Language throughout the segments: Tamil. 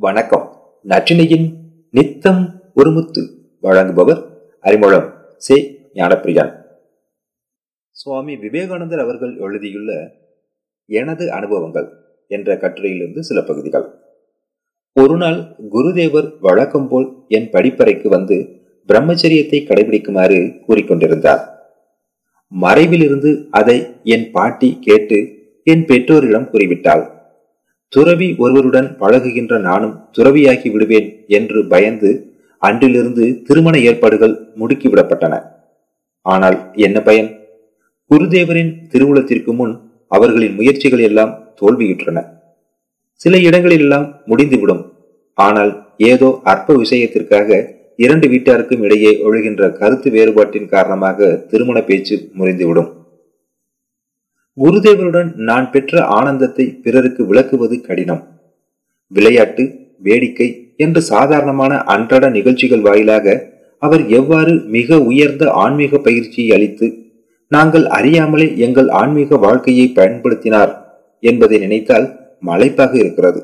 வணக்கம். நற்றினையின் நித்தம் ஒருமுத்து வழங்குபவர் அறிமுகம் சே. ஞானப்பிரியான். சுவாமி விவேகானந்தர் அவர்கள் எழுதியுள்ள எனது அனுபவங்கள் என்ற கட்டுரையிலிருந்து சில பகுதிகள். ஒரு நாள் குருதேவர் வழக்கம் போல் என் படிப்பறைக்கு வந்து பிரம்மச்சரியத்தை கடைபிடிக்குமாறு கூறிக்கொண்டிருந்தார். மறைவிலிருந்து அதை என் பாட்டி கேட்டு என் பெற்றோரிடம் கூறிவிட்டாள். துறவி ஒருவருடன் பழகுகின்ற நானும் துறவியாகி விடுவேன் என்று பயந்து அன்றிலிருந்து திருமண ஏற்பாடுகள் முடுக்கிவிடப்பட்டன. ஆனால் என்ன பயன்? குருதேவரின் திருவுளத்திற்கு முன் அவர்களின் முயற்சிகள் எல்லாம் தோல்வியுற்றன. சில இடங்களிலெல்லாம் முடிந்துவிடும். ஆனால் ஏதோ அற்ப விஷயத்திற்காக இரண்டு வீட்டாருக்கும் இடையே ஒழுகின்ற கருத்து வேறுபாட்டின் காரணமாக திருமண பேச்சு முறிந்துவிடும். குருதேவருடன் நான் பெற்ற ஆனந்தத்தை பிறருக்கு விளக்குவது கடினம். விளையாட்டு வேடிக்கை என்று சாதாரணமான அன்றாட நிகழ்ச்சிகள் வாயிலாக அவர் எவ்வாறு மிக உயர்ந்த ஆன்மீக பயிற்சியை அளித்து நாங்கள் அறியாமலே எங்கள் ஆன்மீக வாழ்க்கையை பயன்படுத்தினார் என்பதை நினைத்தால் மலைப்பாக இருக்கிறது.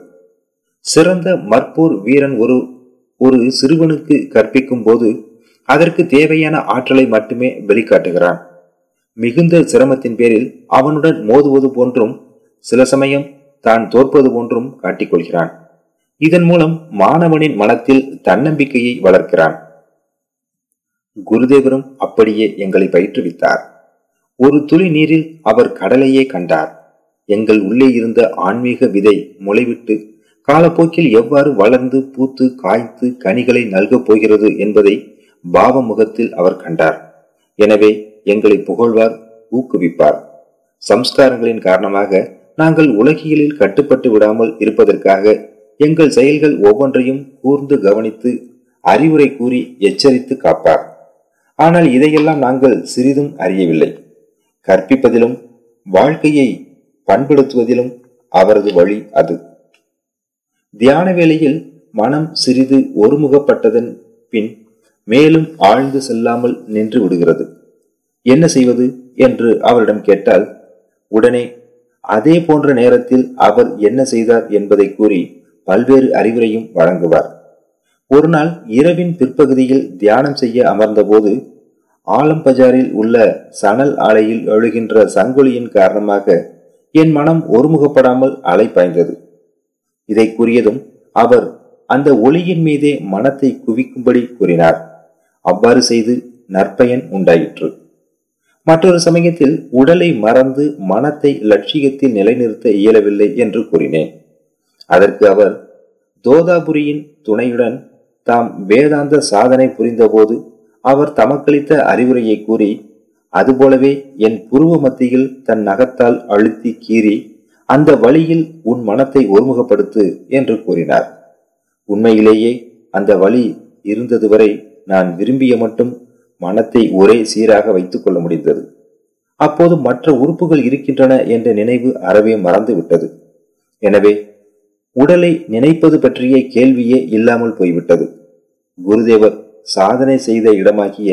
சிறந்த மற்போர் வீரன் ஒரு ஒரு சிறுவனுக்கு கற்பிக்கும் போது அதற்கு தேவையான ஆற்றலை மட்டுமே வெளிக்காட்டுகிறான். மிகுந்த சிரமத்தின் பேரில் அவனுடன் மோதுவது போன்றும் சில சமயம் தான் தோற்பது போன்றும் காட்டிக்கொள்கிறான். இதன் மூலம் மாணவனின் மனத்தில் தன்னம்பிக்கையை வளர்க்கிறான். குருதேவரும் அப்படியே எங்களை பயிற்றுவித்தார். ஒரு துளி நீரில் அவர் கடலையே கண்டார். எங்கள் உள்ளே இருந்த ஆன்மீக விதை முளைவிட்டு காலப்போக்கில் எவ்வாறு வளர்ந்து பூத்து காய்த்து கனிகளை நல்கப் போகிறது என்பதை பாவ முகத்தில் அவர் கண்டார். எனவே எங்களை புகழ்வார் ஊக்குவிப்பார். சம்ஸ்காரங்களின் காரணமாக நாங்கள் உலகியலில் கட்டுப்பட்டு விடாமல் இருப்பதற்காக எங்கள் செயல்கள் ஒவ்வொன்றையும் கூர்ந்து கவனித்து அறிவுரை கூறி எச்சரித்து காப்பார். ஆனால் இதையெல்லாம் நாங்கள் சிறிதும் அறியவில்லை. கற்பிப்பதிலும் வாழ்க்கையை பண்படுத்துவதிலும் அவரது வழி அது. தியான வேளையில் மனம் சிறிது ஒருமுகப்பட்டதன் பின் மேலும் ஆழ்ந்து செல்லாமல் நின்று விடுகிறது. என்ன செய்வது என்று அவரிடம் கேட்டால் உடனே அதே போன்ற நேரத்தில் அவர் என்ன செய்தார் என்பதை கூறி பல்வேறு அறிவுரையும் வழங்குவார். ஒரு நாள் இரவின் பிற்பகுதியில் தியானம் செய்ய அமர்ந்தபோது ஆலம்பஜாரில் உள்ள சணல் ஆலையில் எழுகின்ற சங்கொலியின் காரணமாக என் மனம் ஒருமுகப்படாமல் அலை பாய்ந்தது. இதை கூறியதும் அவர் அந்த ஒளியின் மீதே மனத்தை குவிக்கும்படி கூறினார். அவ்வாறு செய்து நற்பயன் உண்டாயிற்று. மற்றொரு சமயத்தில் உடலை மறந்து மனத்தை லட்சியத்தில் நிலைநிறுத்த இயலவில்லை என்று கூறினேன். அதற்கு அவர் தோதாபுரியின் துணையுடன் தாம் வேதாந்த சாதனை புரிந்தபோது அவர் தமக்களித்த அறிவுரையை கூறி அதுபோலவே என் புருவ மத்தியில் தன் நகத்தால் அழுத்தி கீறி அந்த வழியில் உன் மனத்தை ஒருமுகப்படுத்து என்று கூறினார். உண்மையிலேயே அந்த வழி இருந்தது வரை நான் விரும்பிய மட்டும் மனத்தை ஒரே சீராக வைத்துக் கொள்ள முடிந்தது. அப்போது மற்ற உறுப்புகள் இருக்கின்றன என்ற நினைவு அறவே மறந்து விட்டது. எனவே உடலை நினைப்பது பற்றிய கேள்வியே இல்லாமல் போய்விட்டது. குருதேவர் சாதனை செய்த இடமாகிய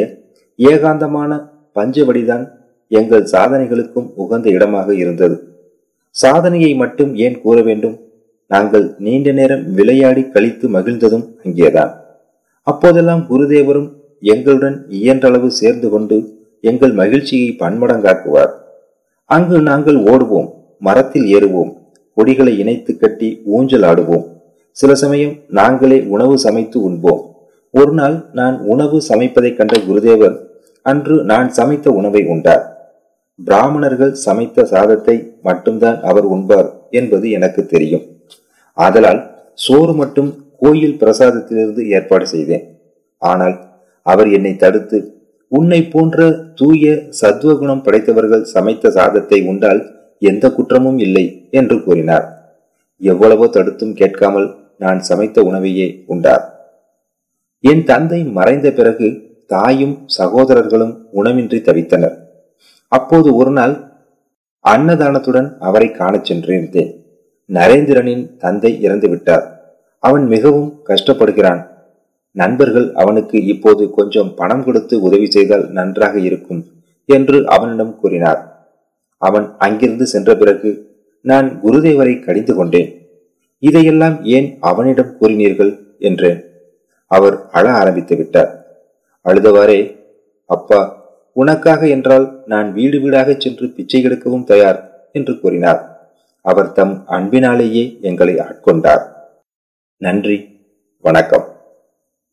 ஏகாந்தமான பஞ்சவடிதான் எங்கள் சாதனைகளுக்கும் உகந்த இடமாக இருந்தது. சாதனையை மட்டும் ஏன் கூற வேண்டும்? நாங்கள் நீண்ட நேரம் விளையாடி கழித்து மகிழ்ந்ததும் அங்கேதான். அப்போதெல்லாம் குருதேவரும் எங்களுடன் இயன்றளவு சேர்ந்து கொண்டு எங்கள் மகிழ்ச்சியை பன்மடங்காக்குவார். அங்கு நாங்கள் ஓடுவோம் மரத்தில் ஏறுவோம் கொடிகளை இணைத்து கட்டி ஊஞ்சல் ஆடுவோம் சில சமயம் நாங்களே உணவு சமைத்து உண்போம். ஒரு நாள் நான் உணவு சமைப்பதை கண்ட குருதேவர் அன்று நான் சமைத்த உணவை உண்டார். பிராமணர்கள் சமைத்த சாதத்தை மட்டும்தான் அவர் உண்பார் என்பது எனக்கு தெரியும். ஆதலால் சோறு மட்டும் கோயில் பிரசாதத்திலிருந்து ஏற்பாடு செய்தேன். ஆனால் அவர் என்னை தடுத்து உன்னை போன்ற தூய சத்வகுணம் படைத்தவர்கள் சமைத்த சாதத்தை உண்டால் எந்த குற்றமும் இல்லை என்று கூறினார். எவ்வளவோ தடுத்தும் கேட்காமல் நான் சமைத்த உணவையே உண்டார். என் தந்தை மறைந்த பிறகு தாயும் சகோதரர்களும் உணவின்றி தவித்தனர். அப்போது ஒரு நாள் அன்னதானத்துடன் அவரை காணச் சென்றிருந்தேன். நரேந்திரனின் தந்தை இறந்து விட்டார் அவன் மிகவும் கஷ்டப்படுகிறான். நண்பர்கள் அவனுக்கு இப்போது கொஞ்சம் பணம் கொடுத்து உதவி செய்தால் நன்றாக இருக்கும் என்று அவனிடம் கூறினார். அவன் அங்கிருந்து சென்ற பிறகு நான் குருதேவரை கடிந்து கொண்டேன். இதையெல்லாம் ஏன் அவனிடம் கூறினீர்கள்? என்றேன். அவர் அழ ஆரம்பித்து விட்டார். அழுதவாறே அப்பா உனக்காக என்றால் நான் வீடு வீடாக சென்று பிச்சை எடுக்கவும் தயார் என்று கூறினார். அவர் தம் அன்பினாலேயே எங்களை ஆட்கொண்டார். நன்றி வணக்கம்.